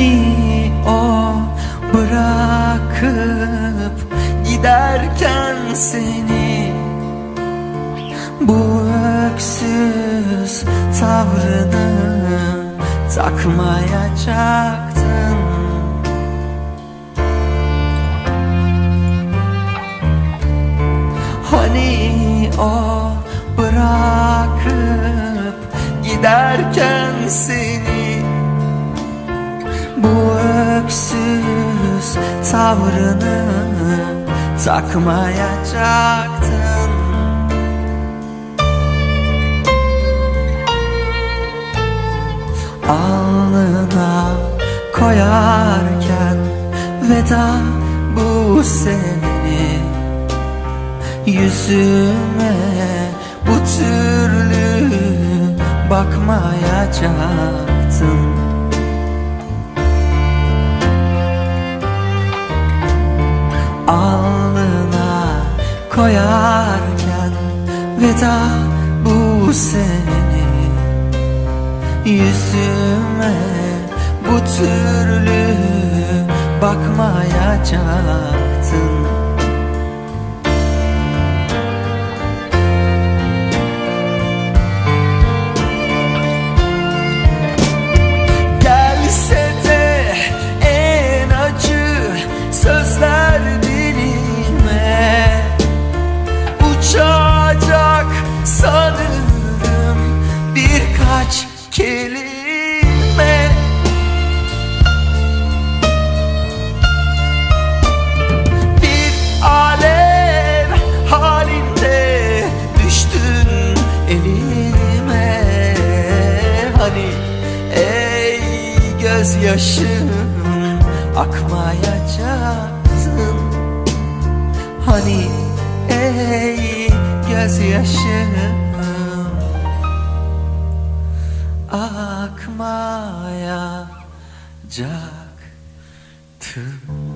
Hani o bırakıp giderken seni Bu öksüz tavrını takmayacaktın. Hani o bırakıp giderken seni öksüz tavrını takmayacaktın. Alnına koyarken veda bu seni. Yüzüme bu türlü bakmayacaktın Alnına koyarken veda bu seni Yüzüme bu türlü bakmayacaktın birkaç kelime? Bir alev halinde düştün elime. Hani ey gözyaşım akmayacaksın Hani ey gözyaşım akmayacaktın